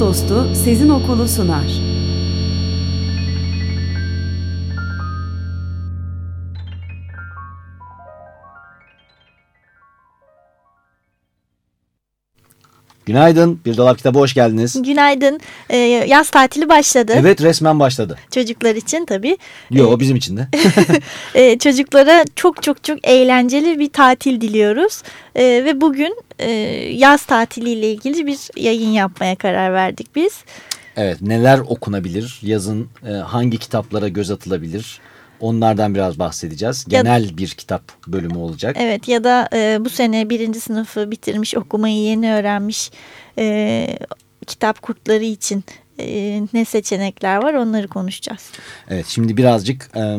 Dostu Sezin Okulu sunar. Günaydın. Bir Dolap Kitabı hoş geldiniz. Günaydın. Ee, yaz tatili başladı. Evet resmen başladı. Çocuklar için tabii. Yo bizim için de. Ee, çocuklara çok çok çok eğlenceli bir tatil diliyoruz. Ee, ve bugün e, yaz tatiliyle ilgili bir yayın yapmaya karar verdik biz. Evet neler okunabilir? Yazın e, hangi kitaplara göz atılabilir? Onlardan biraz bahsedeceğiz. Ya- Genel bir kitap bölümü olacak. Evet ya da e, bu sene birinci sınıfı bitirmiş okumayı yeni öğrenmiş e, kitap kurtları için e, ne seçenekler var onları konuşacağız. Evet şimdi birazcık e,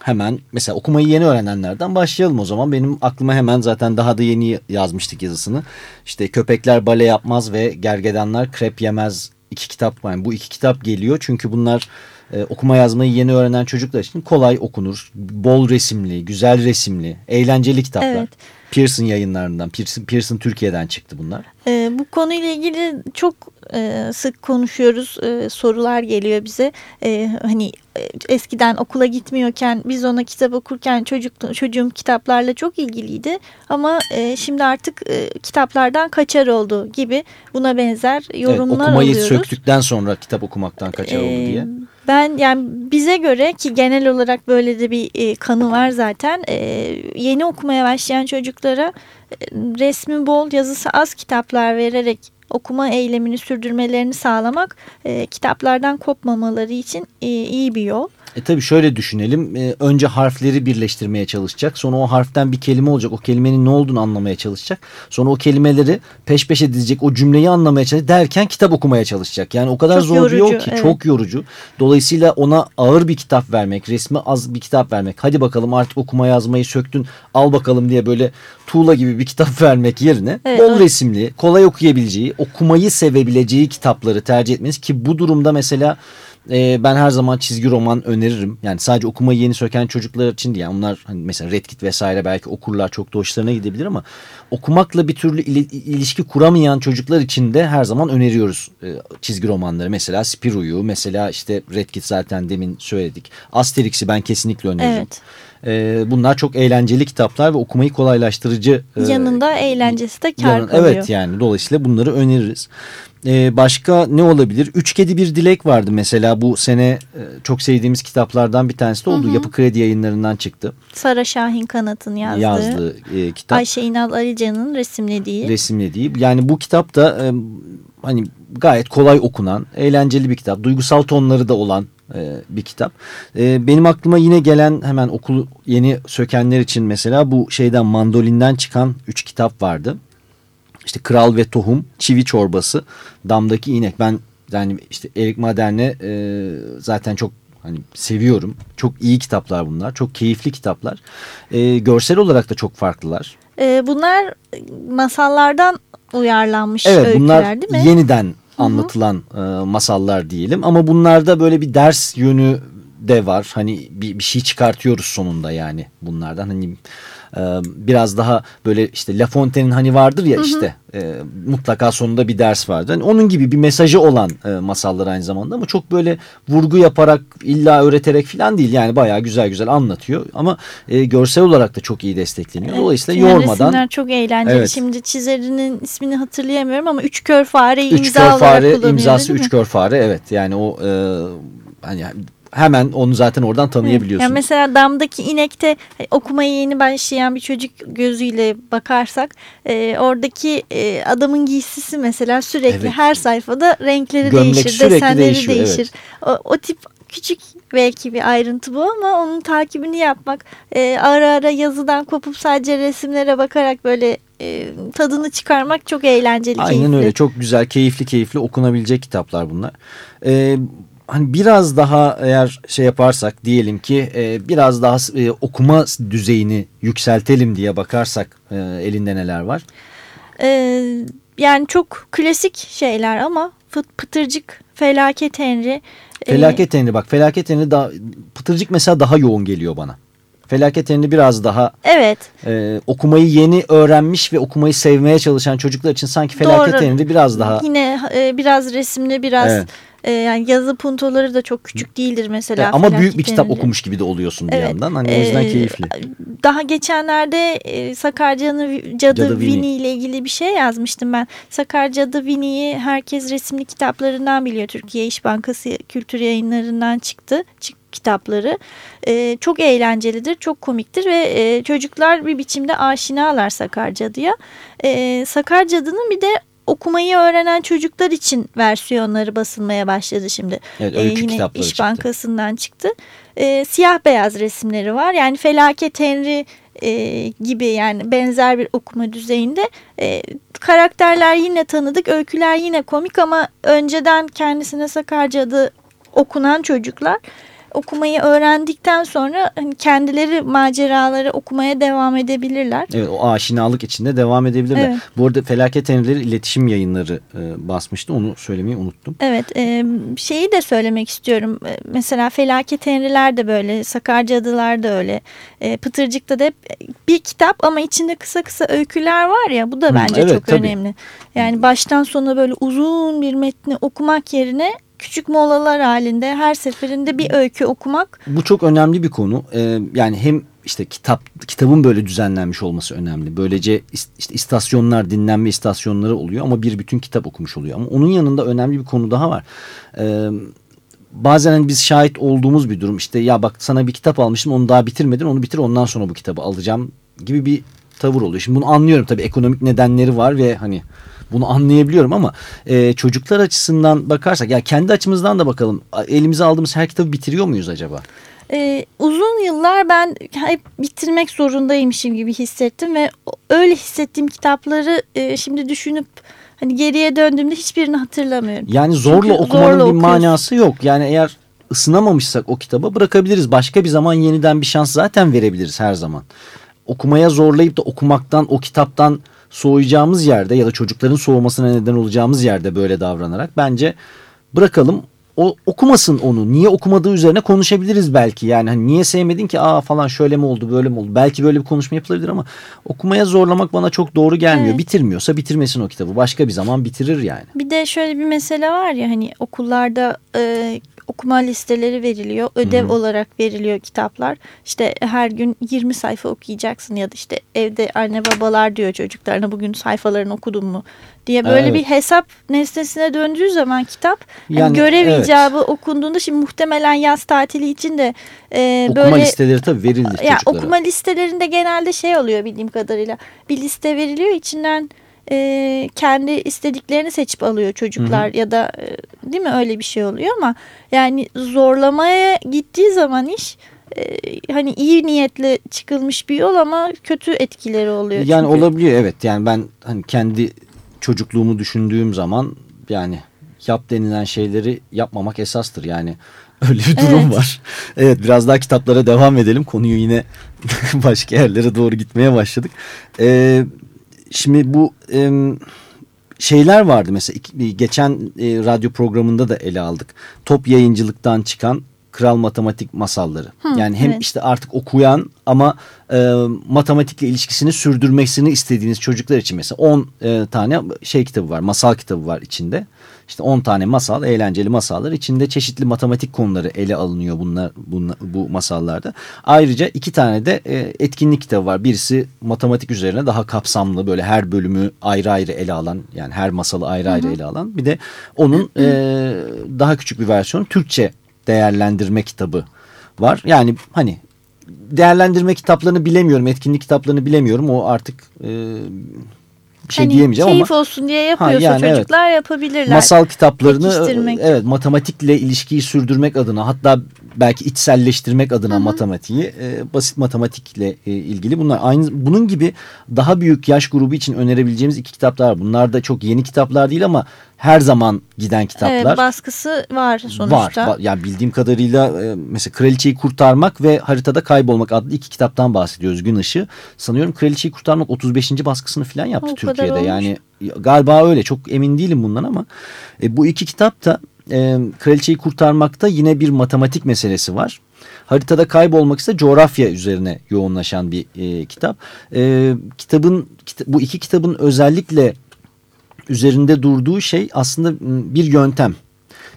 hemen mesela okumayı yeni öğrenenlerden başlayalım o zaman. Benim aklıma hemen zaten daha da yeni yazmıştık yazısını. İşte Köpekler Bale Yapmaz ve Gergedanlar Krep Yemez iki kitap. Yani bu iki kitap geliyor çünkü bunlar e, okuma yazmayı yeni öğrenen çocuklar için kolay okunur. Bol resimli, güzel resimli, eğlenceli kitaplar. Evet. Pearson yayınlarından, Pearson, Pearson Türkiye'den çıktı bunlar. E, bu konuyla ilgili çok e, sık konuşuyoruz. E, sorular geliyor bize. E, hani eskiden okula gitmiyorken biz ona kitap okurken çocuk çocuğum kitaplarla çok ilgiliydi. Ama e, şimdi artık e, kitaplardan kaçar oldu gibi buna benzer Evet, yorumlar okumayı alıyoruz. söktükten sonra kitap okumaktan kaçar oldu diye. Ben yani bize göre ki genel olarak böyle de bir e, kanı var zaten. E, yeni okumaya başlayan çocuklara e, resmi bol, yazısı az kitaplar vererek okuma eylemini sürdürmelerini sağlamak e, kitaplardan kopmamaları için e, iyi bir yol. E tabii şöyle düşünelim. E, önce harfleri birleştirmeye çalışacak. Sonra o harften bir kelime olacak. O kelimenin ne olduğunu anlamaya çalışacak. Sonra o kelimeleri peş peşe dizecek. O cümleyi anlamaya çalışacak. Derken kitap okumaya çalışacak. Yani o kadar Çok zor bir yol yorucu, ki. evet. Çok yorucu. Dolayısıyla ona ağır bir kitap vermek, resmi az bir kitap vermek. Hadi bakalım artık okuma yazmayı söktün al bakalım diye böyle tuğla gibi bir kitap vermek yerine Evet, bol evet. resimli, kolay okuyabileceği, okumayı sevebileceği kitapları tercih etmeniz ki bu durumda mesela e, ben her zaman çizgi roman öneririm. Yani sadece okumayı yeni söken çocuklar için değil. Yani onlar hani mesela Red Kit vesaire belki okurlar çok da hoşlarına gidebilir ama okumakla bir türlü ili- ilişki kuramayan çocuklar için de her zaman öneriyoruz e, çizgi romanları. Mesela Spiro'yu, mesela işte Red Kit zaten demin söyledik. Asterix'i ben kesinlikle öneririm. Evet. E, bunlar çok eğlenceli kitaplar ve okumayı kolaylaştırıcı. e, Yanında eğlencesi de kar Yanın- kalıyor. Evet yani dolayısıyla bunları öneririz. Ee, başka ne olabilir? Üç Kedi Bir Dilek vardı mesela bu sene e, çok sevdiğimiz kitaplardan bir tanesi de oldu. Yapı Kredi yayınlarından çıktı. Sara Şahin Kanat'ın yazdığı, Yazdığı e, kitap. Ayşe İnal Alican'ın resimlediği. Resimlediği. Yani bu kitap da e, hani gayet kolay okunan, eğlenceli bir kitap. Duygusal tonları da olan e, bir kitap. E, benim aklıma yine gelen hemen okulu yeni sökenler için mesela bu şeyden mandolinden çıkan üç kitap vardı. İşte Kral ve Tohum, Çivi Çorbası, Damdaki İnek. Ben yani işte Erik Madern'e e, zaten çok hani seviyorum. Çok iyi kitaplar bunlar. Çok keyifli kitaplar. E, görsel olarak da çok farklılar. Ee, bunlar masallardan uyarlanmış Evet öyküler bunlar değil mi? yeniden anlatılan e, masallar diyelim. Ama bunlarda böyle bir ders yönü de var. Hani bir, bir şey çıkartıyoruz sonunda yani bunlardan. Hani e, biraz daha böyle işte La Fontaine'in hani vardır ya işte e, mutlaka sonunda bir ders vardır. Hani onun gibi bir mesajı olan e, masallar aynı zamanda ama çok böyle vurgu yaparak illa öğreterek falan değil. Yani bayağı güzel güzel anlatıyor ama e, görsel olarak da çok iyi destekleniyor. Dolayısıyla Yani yormadan Resimler çok eğlenceli. Evet. Şimdi çizerinin ismini hatırlayamıyorum ama Üç Kör Fare'yi Üç imza kör olarak fare kullanıyor imzası değil mi? üç kör fare evet yani o e, hani hemen onu zaten oradan tanıyabiliyorsun. Yani mesela damdaki inekte e, okumaya yeni başlayan bir çocuk gözüyle bakarsak e, oradaki e, adamın giysisi mesela sürekli Evet. her sayfada renkleri Gömlek değişir, desenleri değişiyor, değişir. O, o tip küçük belki bir ayrıntı bu ama onun takibini yapmak e, ara ara yazıdan kopup sadece resimlere bakarak böyle e, tadını çıkarmak çok eğlenceli, Aynen keyifli. öyle çok güzel keyifli keyifli okunabilecek kitaplar bunlar. Ee, hani biraz daha eğer şey yaparsak diyelim ki e, biraz daha e, okuma düzeyini yükseltelim diye bakarsak e, elinde neler var? Ee, yani çok klasik şeyler ama fıt, pıtırcık, felaket Henry. e, Felaket Enri bak Felaket Enri daha Pıtırcık mesela daha yoğun geliyor bana. Felaket Enri biraz daha Evet. e, okumayı yeni öğrenmiş ve okumayı sevmeye çalışan çocuklar için sanki Felaket. Enri biraz daha Yine e, biraz resimli, biraz Evet. E, yani yazı puntoları da çok küçük değildir mesela. E, ama büyük bir kitap okumuş gibi de oluyorsun bir Evet, yandan. Hani o yüzden e, keyifli. Daha geçenlerde e, Sakar Cadı, Cadı. Winnie ile ilgili bir şey yazmıştım ben. Sakar Cadı Winnie'yi herkes resimli kitaplarından biliyor. Türkiye İş Bankası Kültür Yayınlarından çıktı. Çık kitapları. E, çok eğlencelidir, çok komiktir ve e, çocuklar bir biçimde aşinalar Sakar Cadı'ya. E, Sakar Cadı'nın bir de okumayı öğrenen çocuklar için versiyonları basılmaya başladı şimdi. Evet, öykü yine kitapları İş çıktı. Bankası'ndan çıktı. E, siyah beyaz resimleri var. Yani Felaket Henry e, gibi yani benzer bir okuma düzeyinde. E, karakterler yine tanıdık, öyküler yine komik ama önceden kendisine Sakarca adı okunan çocuklar okumayı öğrendikten sonra hani kendileri maceraları okumaya devam edebilirler. Evet o aşinalık içinde devam edebilirler. Evet. Bu arada Felaket Enrileri iletişim yayınları e, basmıştı. Onu söylemeyi unuttum. Evet e, şeyi de söylemek istiyorum. E, Mesela Felaket Henriler de böyle, Sakar Cadılar da öyle. E, Pıtırcık'ta da hep bir kitap ama içinde kısa kısa öyküler var ya bu da Hı, bence evet, çok tabii. önemli. Yani baştan sona böyle uzun bir metni okumak yerine küçük molalar halinde her seferinde bir öykü okumak Bu çok önemli bir konu. E, yani hem işte kitap kitabın böyle düzenlenmiş olması önemli. Böylece işte istasyonlar, dinlenme istasyonları oluyor ama bir bütün kitap okumuş oluyor. Ama onun yanında önemli bir konu daha var. E, bazen hani biz şahit olduğumuz bir durum. İşte ya bak sana bir kitap almıştım onu daha bitirmedin onu bitir ondan sonra bu kitabı alacağım gibi bir tavır oluyor. Şimdi bunu anlıyorum tabii ekonomik nedenleri var ve hani bunu anlayabiliyorum ama e, çocuklar açısından bakarsak ya kendi açımızdan da bakalım elimize aldığımız her kitabı bitiriyor muyuz acaba? Ee, uzun yıllar ben hep bitirmek zorundaymışım gibi hissettim ve öyle hissettiğim kitapları e, şimdi düşünüp hani geriye döndüğümde hiçbirini hatırlamıyorum. Yani zorla Çünkü okumanın zorla bir okuyorsun. manası yok. Yani eğer ısınamamışsak o kitaba bırakabiliriz. Başka bir zaman yeniden bir şans zaten verebiliriz her zaman. Okumaya zorlayıp da okumaktan o kitaptan soğuyacağımız yerde ya da çocukların soğumasına neden olacağımız yerde böyle davranarak bence bırakalım. O okumasın onu. Niye okumadığı üzerine konuşabiliriz belki. Yani hani niye sevmedin ki? Aa falan şöyle mi oldu, böyle mi oldu? Belki böyle bir konuşma yapılabilir ama okumaya zorlamak bana çok doğru gelmiyor. Evet. Bitirmiyorsa bitirmesin o kitabı. Başka bir zaman bitirir yani. Bir de şöyle bir mesele var ya hani okullarda e, okuma listeleri veriliyor. Ödev olarak veriliyor kitaplar. İşte her gün 20 sayfa okuyacaksın ya da işte evde anne babalar diyor çocuklarına bugün sayfalarını okudun mu diye böyle Evet. bir hesap nesnesine döndüğü zaman kitap hani Yani, görev evet. icabı okunduğunda şimdi muhtemelen yaz tatili için de e, Okuma böyle listeleri tabii verilir ya çocuklara. okuma listelerinde genelde şey oluyor bildiğim kadarıyla. Bir liste veriliyor içinden e, kendi istediklerini seçip alıyor çocuklar ya da e, değil mi öyle bir şey oluyor ama yani zorlamaya gittiği zaman iş e, hani iyi niyetle çıkılmış bir yol ama kötü etkileri oluyor. Yani çünkü. olabiliyor evet. Yani ben hani kendi çocukluğumu düşündüğüm zaman yani yap denilen şeyleri yapmamak esastır. Yani öyle bir durum Evet. var. Evet biraz daha kitaplara devam edelim. Konuyu yine başka yerlere doğru gitmeye başladık. Ee, şimdi bu em, şeyler vardı mesela geçen e, radyo programında da ele aldık. Top yayıncılıktan çıkan Kral Matematik masalları. yani hem evet. işte artık okuyan ama e, matematikle ilişkisini sürdürmesini istediğiniz çocuklar için mesela 10 e, tane şey kitabı var, masal kitabı var içinde. İşte 10 tane masal, eğlenceli masallar. içinde çeşitli matematik konuları ele alınıyor bunlar, bunlar bu masallarda. Ayrıca iki tane de e, etkinlik kitabı var. Birisi matematik üzerine daha kapsamlı böyle her bölümü ayrı ayrı ele alan yani her masalı ayrı ayrı ele alan. Bir de onun e, daha küçük bir versiyonu Türkçe değerlendirme kitabı var. Yani hani değerlendirme kitaplarını bilemiyorum, etkinlik kitaplarını bilemiyorum. O artık e, bir şey Hani diyemeyeceğim keyif ama olsun diye yapıyorsa yani evet. çocuklar yapabilirler. masal kitaplarını evet matematikle ilişkiyi sürdürmek adına hatta belki içselleştirmek adına Hı hı. matematiği e, basit matematikle e, ilgili bunlar aynı bunun gibi daha büyük yaş grubu için önerebileceğimiz iki kitap daha var. Bunlar da çok yeni kitaplar değil ama her zaman giden kitaplar. Evet, baskısı var sonuçta. Var. Va- Yani bildiğim kadarıyla e, mesela Kraliçeyi Kurtarmak ve Haritada Kaybolmak adlı iki kitaptan bahsediyoruz gün ışığı. Sanıyorum Kraliçeyi Kurtarmak 35. baskısını falan yaptı O Türkiye'de. Yani galiba öyle çok emin değilim bundan ama e, bu iki kitap da e, Kraliçeyi Kurtarmak'ta yine bir matematik meselesi var. Haritada kaybolmak ise coğrafya üzerine yoğunlaşan bir e, kitap. E, kitabın kita- bu iki kitabın özellikle üzerinde durduğu şey aslında m, bir yöntem.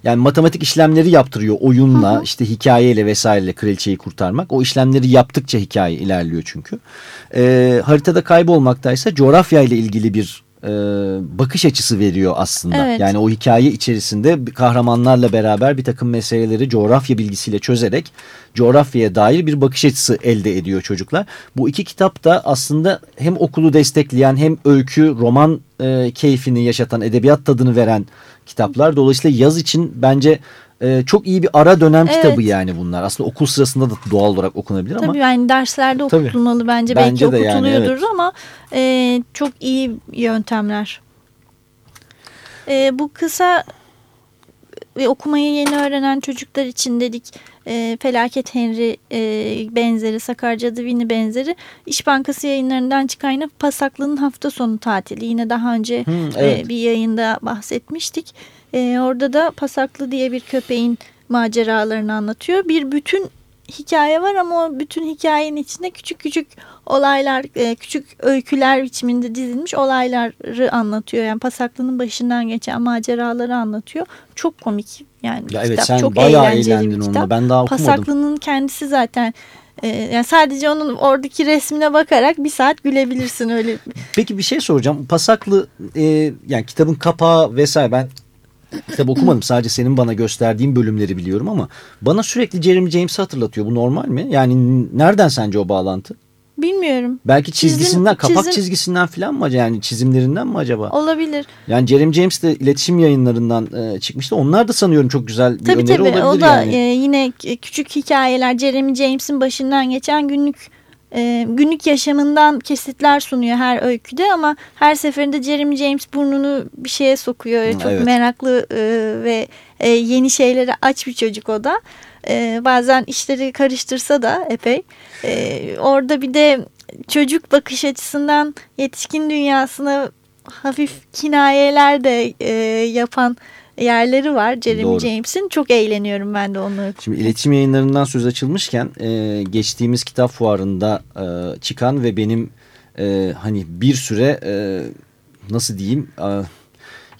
Yani matematik işlemleri yaptırıyor oyunla Hı hı. işte hikayeyle vesaireyle kraliçeyi kurtarmak. O işlemleri yaptıkça hikaye ilerliyor çünkü. Ee, haritada kaybolmaktaysa coğrafya ile ilgili bir e, bakış açısı veriyor aslında. Evet. Yani o hikaye içerisinde kahramanlarla beraber bir takım meseleleri coğrafya bilgisiyle çözerek coğrafyaya dair bir bakış açısı elde ediyor çocuklar. Bu iki kitap da aslında hem okulu destekleyen hem öykü, roman e, keyfini yaşatan, edebiyat tadını veren kitaplar. Dolayısıyla yaz için bence e, çok iyi bir ara dönem Evet. kitabı yani bunlar. Aslında okul sırasında da doğal olarak okunabilir ama. Tabii yani derslerde Tabii. okutulmalı bence. Bence Belki de yani, okutuluyordur evet. ama e, çok iyi yöntemler. E, bu kısa ve okumayı yeni öğrenen çocuklar için dedik e, Felaket Henry e, benzeri Sakar Cadı Vini benzeri İş Bankası yayınlarından çıkan yine Pasaklı'nın hafta sonu tatili yine daha önce e, evet. bir yayında bahsetmiştik. E, orada da Pasaklı diye bir köpeğin maceralarını anlatıyor. Bir bütün hikaye var ama o bütün hikayenin içinde küçük küçük olaylar, e, küçük öyküler biçiminde dizilmiş olayları anlatıyor. Yani Pasaklı'nın başından geçen maceraları anlatıyor. Çok komik yani Ya bir evet kitap. sen Çok bayağı eğlendin kitap. onunla. Ben daha okumadım. Pasaklı'nın kendisi zaten e, yani sadece onun oradaki resmine bakarak bir saat gülebilirsin öyle. Peki bir şey soracağım. Pasaklı e, yani kitabın kapağı vesaire ben kitap okumadım. Sadece senin bana gösterdiğin bölümleri biliyorum ama bana sürekli Jeremy James'i hatırlatıyor. Bu normal mi? Yani nereden sence o bağlantı? Bilmiyorum. Belki Çizim- çizgisinden, kapak çizim- çizgisinden falan mı? acaba? Yani çizimlerinden mi acaba? Olabilir. Yani Jeremy James de iletişim yayınlarından e, çıkmıştı. Onlar da sanıyorum çok güzel bir Tabii öneri tabii olabilir o da yani. e, yine küçük hikayeler Jeremy James'in başından geçen günlük e, günlük yaşamından kesitler sunuyor her öyküde ama her seferinde Jeremy James burnunu bir şeye sokuyor. Çok evet. meraklı e, ve e, yeni şeylere aç bir çocuk o da. E, bazen işleri karıştırsa da epey. E, orada bir de çocuk bakış açısından yetişkin dünyasına hafif kinayeler de e, yapan yerleri var Jeremy Doğru. James'in. Çok eğleniyorum ben de onu. Şimdi iletişim yayınlarından söz açılmışken e, geçtiğimiz kitap fuarında e, çıkan ve benim e, hani bir süre e, nasıl diyeyim e,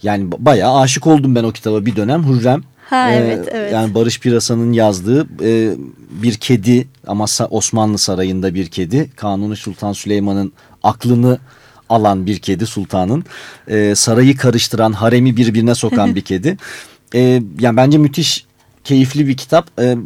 yani ba- bayağı aşık oldum ben o kitaba bir dönem Hürrem. Ha E, evet evet. Yani Barış Pirasa'nın yazdığı e, bir kedi ama Osmanlı Sarayı'nda bir kedi. Kanuni Sultan Süleyman'ın aklını alan bir kedi sultanın. E, sarayı karıştıran, haremi birbirine sokan bir kedi. E, yani bence müthiş keyifli bir kitap. E,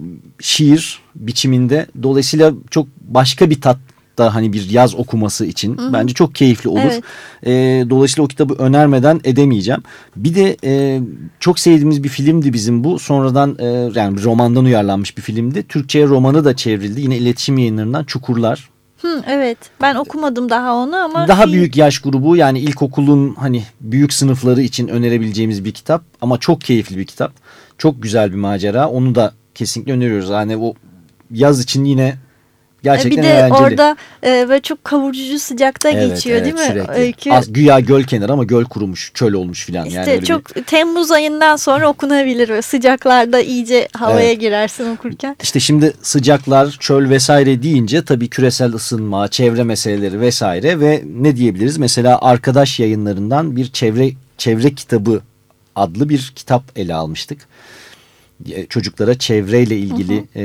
şiir biçiminde. Dolayısıyla çok başka bir tat da hani bir yaz okuması için Hı hı. bence çok keyifli olur. Evet. E, dolayısıyla o kitabı önermeden edemeyeceğim. Bir de e, çok sevdiğimiz bir filmdi bizim bu. Sonradan e, yani romandan uyarlanmış bir filmdi. Türkçe'ye romanı da çevrildi. Yine iletişim yayınlarından Çukurlar. Hı, evet ben okumadım daha onu ama. Daha büyük yaş grubu yani ilkokulun hani büyük sınıfları için önerebileceğimiz bir kitap. Ama çok keyifli bir kitap. Çok güzel bir macera. Onu da kesinlikle öneriyoruz. Yani o yaz için yine gerçekten bir de eğlenceli. orada e, böyle çok kavurucu sıcakta Evet, geçiyor evet, değil mi? sürekli. Öykü. Az, güya göl kenarı ama göl kurumuş, çöl olmuş filan. İşte yani öyle bir- çok Temmuz ayından sonra okunabilir. Böyle sıcaklarda iyice havaya Evet. girersin okurken. İşte şimdi sıcaklar, çöl vesaire deyince tabii küresel ısınma, çevre meseleleri vesaire ve ne diyebiliriz? Mesela arkadaş yayınlarından bir çevre çevre kitabı adlı bir kitap ele almıştık. E, Çocuklara çevreyle ilgili e,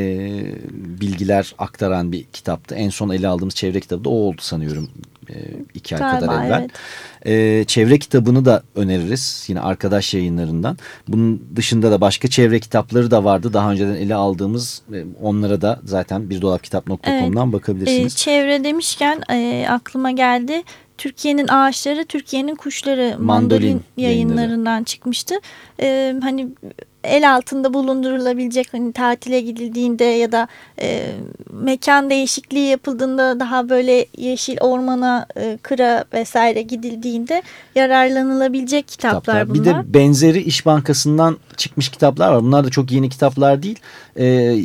bilgiler aktaran bir kitaptı. En son ele aldığımız çevre kitabı da o oldu sanıyorum e, iki ay Galiba, kadar evvel. evet. Ee, çevre kitabını da öneririz yine arkadaş yayınlarından. Bunun dışında da başka çevre kitapları da vardı. Daha önceden ele aldığımız e, onlara da zaten birdolapkitap.com'dan Ee, bakabilirsiniz. çevre demişken e, aklıma geldi. Türkiye'nin ağaçları, Türkiye'nin kuşları Mandolin mandolin yayınları. yayınlarından çıkmıştı. E, hani el altında bulundurulabilecek hani tatile gidildiğinde ya da e, mekan değişikliği yapıldığında daha böyle yeşil ormana, e, kıra vesaire gidildiğinde yararlanılabilecek kitaplar, kitaplar. bunlar. Bir de benzeri İş Bankası'ndan çıkmış kitaplar var. Bunlar da çok yeni kitaplar değil. Ee,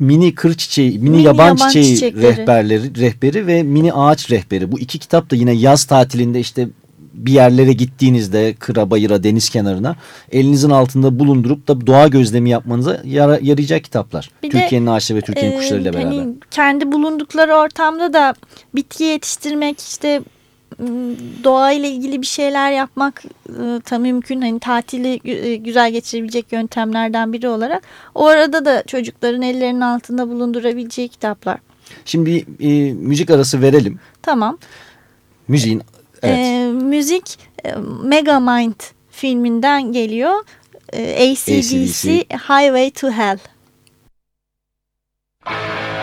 mini kır çiçeği, mini, Mini yaban, yaban çiçeği çiçekleri. rehberleri, rehberi ve mini ağaç rehberi. Bu iki kitap da yine yaz tatilinde işte bir yerlere gittiğinizde kıra, bayıra, deniz kenarına elinizin altında bulundurup da doğa gözlemi yapmanıza yara- yarayacak kitaplar. Türkiye'nin ağaçları ve Türkiye'nin Ee, kuşlarıyla beraber. Hani kendi bulundukları ortamda da bitki yetiştirmek işte doğayla ilgili bir şeyler yapmak e, tam mümkün. Hani tatili e, güzel geçirebilecek yöntemlerden biri olarak. O arada da çocukların ellerinin altında bulundurabileceği kitaplar. Şimdi e, müzik arası verelim. Tamam. Müziğin evet. Ee, müzik e, Megamind filminden geliyor. Ee, ACDC, AC/DC. Highway to Hell. Living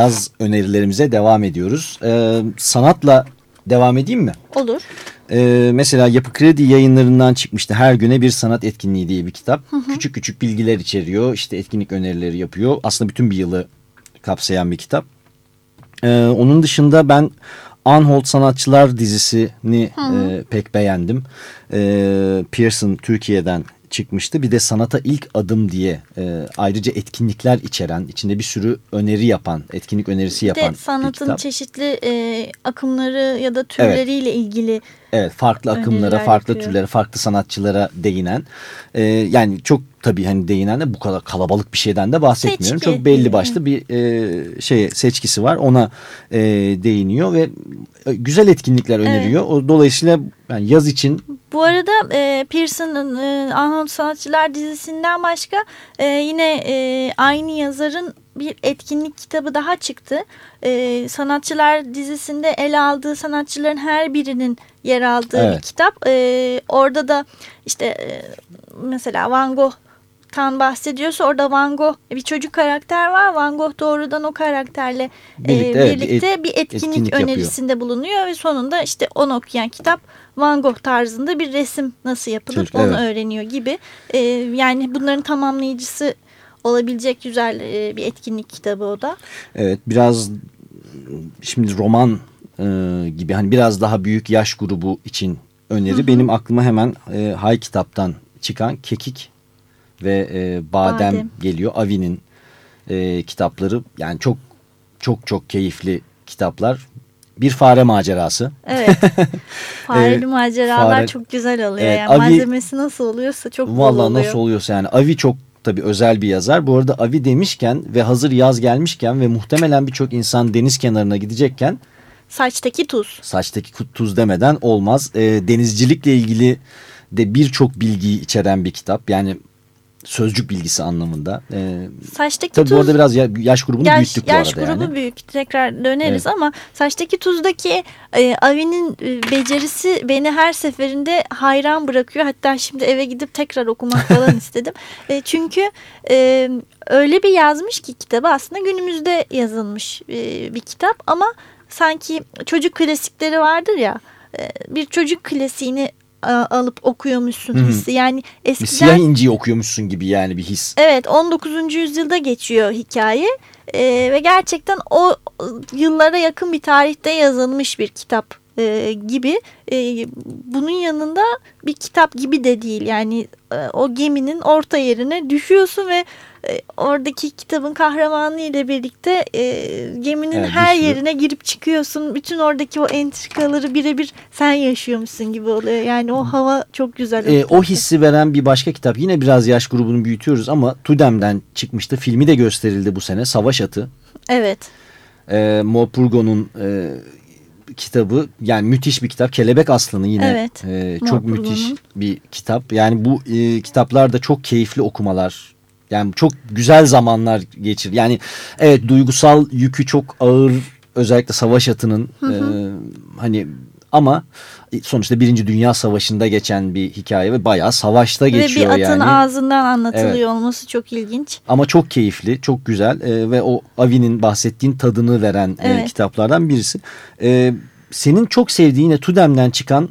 yaz önerilerimize devam ediyoruz. Ee, sanatla devam edeyim mi? Olur. Ee, mesela Yapı Kredi yayınlarından çıkmıştı. Her güne bir sanat etkinliği diye bir kitap. Küçük küçük bilgiler içeriyor. İşte etkinlik önerileri yapıyor. Aslında bütün bir yılı kapsayan bir kitap. Ee, onun dışında ben Unhold Sanatçılar dizisini e, pek beğendim. E, Pearson Türkiye'den çıkmıştı. Bir de Sanata İlk Adım diye e, ayrıca etkinlikler içeren, içinde bir sürü öneri yapan, etkinlik önerisi Bir yapan de bir sanatın kitap. çeşitli e, akımları ya da türleriyle ilgili Evet farklı akımlara, farklı yapıyor. türlere, farklı sanatçılara değinen. e, yani çok tabii hani değinen de bu kadar kalabalık bir şeyden de bahsetmiyorum. Seçki. Çok belli başlı bir e, şey seçkisi var. Ona e, değiniyor ve e, güzel etkinlikler öneriyor. O dolayısıyla yani yaz için Bu arada e, Pearson'ın e, Unhold Sanatçılar dizisinden başka e, yine e, aynı yazarın bir etkinlik kitabı daha çıktı. E, sanatçılar dizisinde ele aldığı sanatçıların her birinin yer aldığı bir Evet. kitap. E, orada da işte e, mesela Van Gogh'tan bahsediyorsa orada Van Gogh bir çocuk karakter var. Van Gogh doğrudan o karakterle e, Birlikte, evet, bir birlikte et- bir etkinlik, etkinlik yapıyor. önerisinde bulunuyor ve sonunda işte onu okuyan kitap Van Gogh tarzında bir resim nasıl yapılır Çocuk, onu evet. öğreniyor gibi. E, yani bunların tamamlayıcısı olabilecek güzel e, bir etkinlik kitabı o da. evet biraz şimdi roman e, gibi hani biraz daha büyük yaş grubu için öneri. Benim aklıma hemen e, Hay kitaptan çıkan Kekik ve e, Badem, Badem. geliyor. Avi'nin e, kitapları yani çok çok çok keyifli kitaplar. Bir fare macerası. Evet. Fareli maceralar fare- çok güzel oluyor. Evet, yani Avi- malzemesi nasıl oluyorsa çok bol Vallahi oluyor. nasıl oluyorsa yani Avi çok tabii özel bir yazar. Bu arada Avi demişken ve hazır yaz gelmişken ve muhtemelen birçok insan deniz kenarına gidecekken Saçtaki tuz. saçtaki kut- tuz demeden olmaz. E, denizcilikle ilgili de birçok bilgiyi içeren bir kitap. Yani sözcük bilgisi anlamında. E, Saçtaki tabii tuz. bu arada biraz ya- yaş grubunu yaş, büyüttük bu yaş arada grubu yani. büyük tekrar döneriz Evet. ama saçtaki tuzdaki e, Avi'nin e, becerisi beni her seferinde hayran bırakıyor. Hatta şimdi eve gidip tekrar okumak falan istedim. E, çünkü e, öyle bir yazmış ki kitabı aslında günümüzde yazılmış e, bir kitap ama sanki çocuk klasikleri vardır ya e, bir çocuk klasiğini alıp okuyormuşsun Hı hı. hissi. Yani Bir eskiden siyah inciyi okuyormuşsun gibi yani bir his. Evet 19. yüzyılda geçiyor hikaye Ee, ve gerçekten o yıllara yakın bir tarihte yazılmış bir kitap e, gibi. E, bunun yanında bir kitap gibi de değil yani e, o geminin orta yerine düşüyorsun ve e, oradaki kitabın kahramanı ile birlikte e, geminin bir her sürü- yerine girip çıkıyorsun. Bütün oradaki o entrikaları birebir sen yaşıyormuşsun gibi oluyor. Yani o hava çok güzel. E, o hissi veren bir başka kitap. Yine biraz yaş grubunu büyütüyoruz ama Tudem'den çıkmıştı. Filmi de gösterildi bu sene. Savaş Atı. Evet. E, Morpurgo'nun e, kitabı. Yani müthiş bir kitap. Kelebek Aslanı yine Evet, e, çok müthiş bir kitap. Yani bu e, kitaplar da çok keyifli okumalar. Yani çok güzel zamanlar geçir. Yani evet duygusal yükü çok ağır. Özellikle Savaş Atı'nın e, hani ama sonuçta Birinci Dünya Savaşı'nda geçen bir hikaye ve bayağı savaşta Ve geçiyor bir atın yani. ağzından anlatılıyor Evet. olması çok ilginç. Ama çok keyifli, çok güzel e, ve o Avi'nin bahsettiğin tadını veren e, Evet. kitaplardan birisi. E, senin çok sevdiğin ve Tudem'den çıkan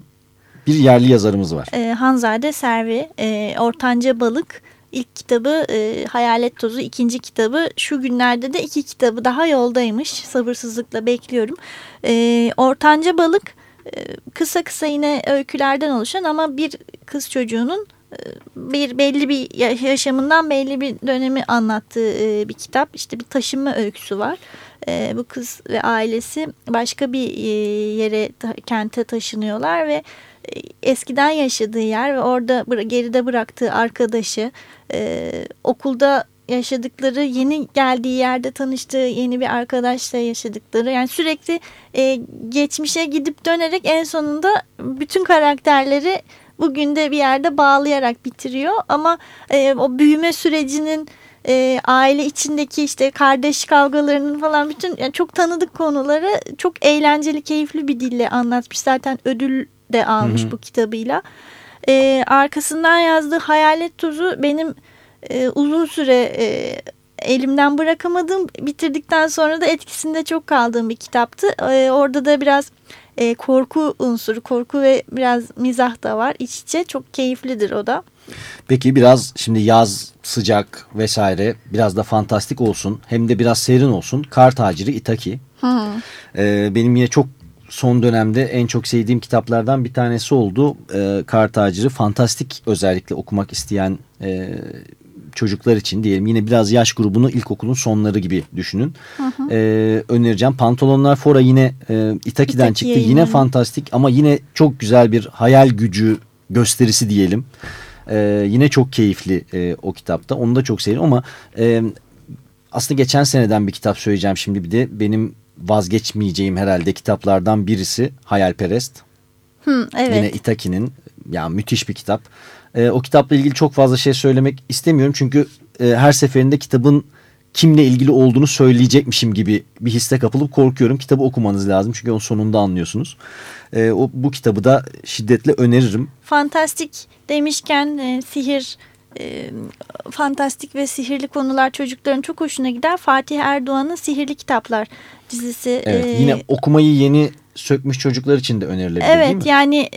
bir yerli yazarımız var. Ee, Hanzade Servi, e, Ortanca Balık ilk kitabı e, Hayalet Tozu, ikinci kitabı şu günlerde de iki kitabı daha yoldaymış. Sabırsızlıkla bekliyorum. E, Ortanca Balık e, kısa kısa yine öykülerden oluşan ama bir kız çocuğunun e, bir belli bir ya- yaşamından belli bir dönemi anlattığı e, bir kitap. İşte bir taşınma öyküsü var. E, bu kız ve ailesi başka bir e, yere kente taşınıyorlar ve e, eskiden yaşadığı yer ve orada geride bıraktığı arkadaşı e, okulda yaşadıkları yeni geldiği yerde tanıştığı yeni bir arkadaşla yaşadıkları yani sürekli e, geçmişe gidip dönerek en sonunda bütün karakterleri bugün de bir yerde bağlayarak bitiriyor. Ama e, o büyüme sürecinin e, aile içindeki işte kardeş kavgalarının falan bütün yani çok tanıdık konuları çok eğlenceli keyifli bir dille anlatmış. Zaten ödül de almış Hı hı. bu kitabıyla. E, arkasından yazdığı Hayalet Tuzu benim e, uzun süre e, elimden bırakamadığım bitirdikten sonra da etkisinde çok kaldığım bir kitaptı. E, orada da biraz e, korku unsuru, korku ve biraz mizah da var iç içe. Çok keyiflidir o da. Peki biraz şimdi yaz sıcak vesaire biraz da fantastik olsun hem de biraz serin olsun. Kar taciri Itaki. E, benim yine çok son dönemde en çok sevdiğim kitaplardan bir tanesi oldu. E, Kar Taciri fantastik özellikle okumak isteyen e, çocuklar için diyelim yine biraz yaş grubunu ilkokulun sonları gibi düşünün. E, önereceğim. Pantolonlar Fora yine e, Itaki'den Itaki çıktı. Yine yayınları. fantastik ama yine çok güzel bir hayal gücü gösterisi diyelim. E, yine çok keyifli e, o kitapta. Onu da çok sevdim ama e, aslında geçen seneden bir kitap söyleyeceğim şimdi bir de benim vazgeçmeyeceğim herhalde kitaplardan birisi Hayalperest. Hı, evet. Yine Itaki'nin ya müthiş bir kitap. Ee, o kitapla ilgili çok fazla şey söylemek istemiyorum çünkü e, her seferinde kitabın kimle ilgili olduğunu söyleyecekmişim gibi bir hisse kapılıp korkuyorum. Kitabı okumanız lazım çünkü onun sonunda anlıyorsunuz. Ee, o bu kitabı da şiddetle öneririm. Fantastik demişken e, sihir, e, fantastik ve sihirli konular çocukların çok hoşuna gider. Fatih Erdoğan'ın Sihirli Kitaplar dizisi. Evet, e, yine okumayı yeni sökmüş çocuklar için de önerilebilir değil mi? Evet yani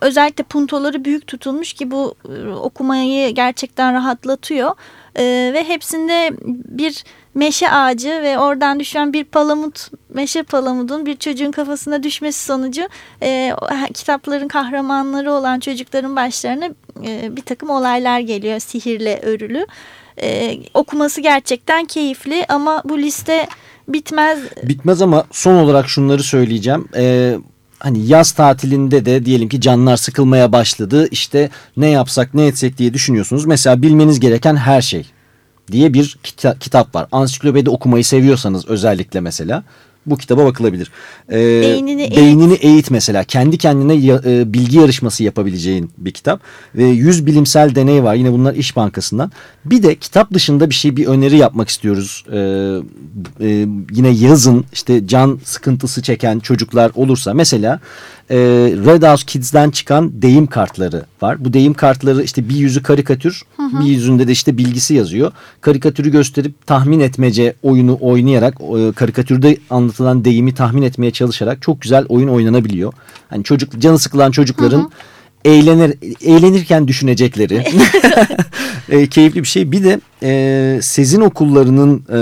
özellikle puntoları büyük tutulmuş ki bu okumayı gerçekten rahatlatıyor. Ve hepsinde bir meşe ağacı ve oradan düşen bir palamut, meşe palamudun bir çocuğun kafasına düşmesi sonucu e, kitapların kahramanları olan çocukların başlarına e, bir takım olaylar geliyor sihirle örülü. E, okuması gerçekten keyifli ama bu liste bitmez. Bitmez ama son olarak şunları söyleyeceğim. Ee, hani yaz tatilinde de diyelim ki canlar sıkılmaya başladı. İşte ne yapsak ne etsek diye düşünüyorsunuz. Mesela bilmeniz gereken her şey diye bir kita- kitap var. Ansiklopedi okumayı seviyorsanız özellikle mesela bu kitaba bakılabilir. Ee, Beynini eğit. beynini eğit mesela. Kendi kendine ya- e, bilgi yarışması yapabileceğin bir kitap. Ve 100 bilimsel deney var. Yine bunlar İş Bankası'ndan. Bir de kitap dışında bir şey bir öneri yapmak istiyoruz. Ee, e, yine yazın işte can sıkıntısı çeken çocuklar olursa mesela e, Red House Kids'den çıkan deyim kartları var. Bu deyim kartları işte bir yüzü karikatür bir yüzünde de işte bilgisi yazıyor. Karikatürü gösterip tahmin etmece oyunu oynayarak e, karikatürde anlatılan deyimi tahmin etmeye çalışarak çok güzel oyun oynanabiliyor. Hani çocuk canı sıkılan çocukların eğlenir eğlenirken düşünecekleri e, keyifli bir şey. Bir de e, Sezin okullarının e,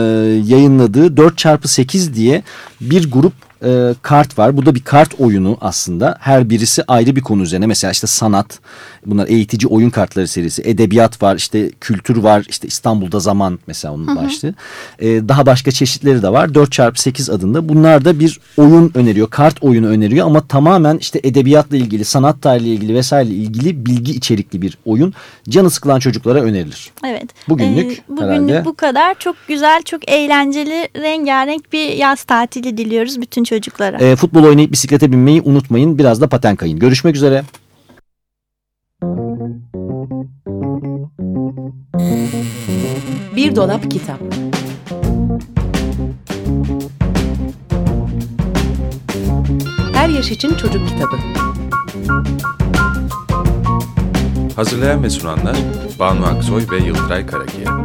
yayınladığı 4x8 diye bir grup e, kart var. Bu da bir kart oyunu aslında. Her birisi ayrı bir konu üzerine. Mesela işte sanat, bunlar eğitici oyun kartları serisi. Edebiyat var, işte kültür var, işte İstanbul'da zaman mesela onun başlığı. E, daha başka çeşitleri de var. 4x8 adında. Bunlar da bir oyun öneriyor, kart oyunu öneriyor ama tamamen işte edebiyatla ilgili, sanat tarihiyle ilgili vesaire ilgili bilgi içerikli bir oyun. Canı sıkılan çocuklara önerilir. Evet. Bugünlük Ee, bugünlük herhalde. bu kadar. Çok güzel, çok eğlenceli, rengarenk bir yaz tatili diliyoruz bütün çocuklara. E, futbol oynayıp bisiklete binmeyi unutmayın. Biraz da paten kayın. Görüşmek üzere. Bir dolap kitap. Her yaş için çocuk kitabı. Hazırlayan ve sunanlar Banu Aksoy ve Yıldıray Karakiya.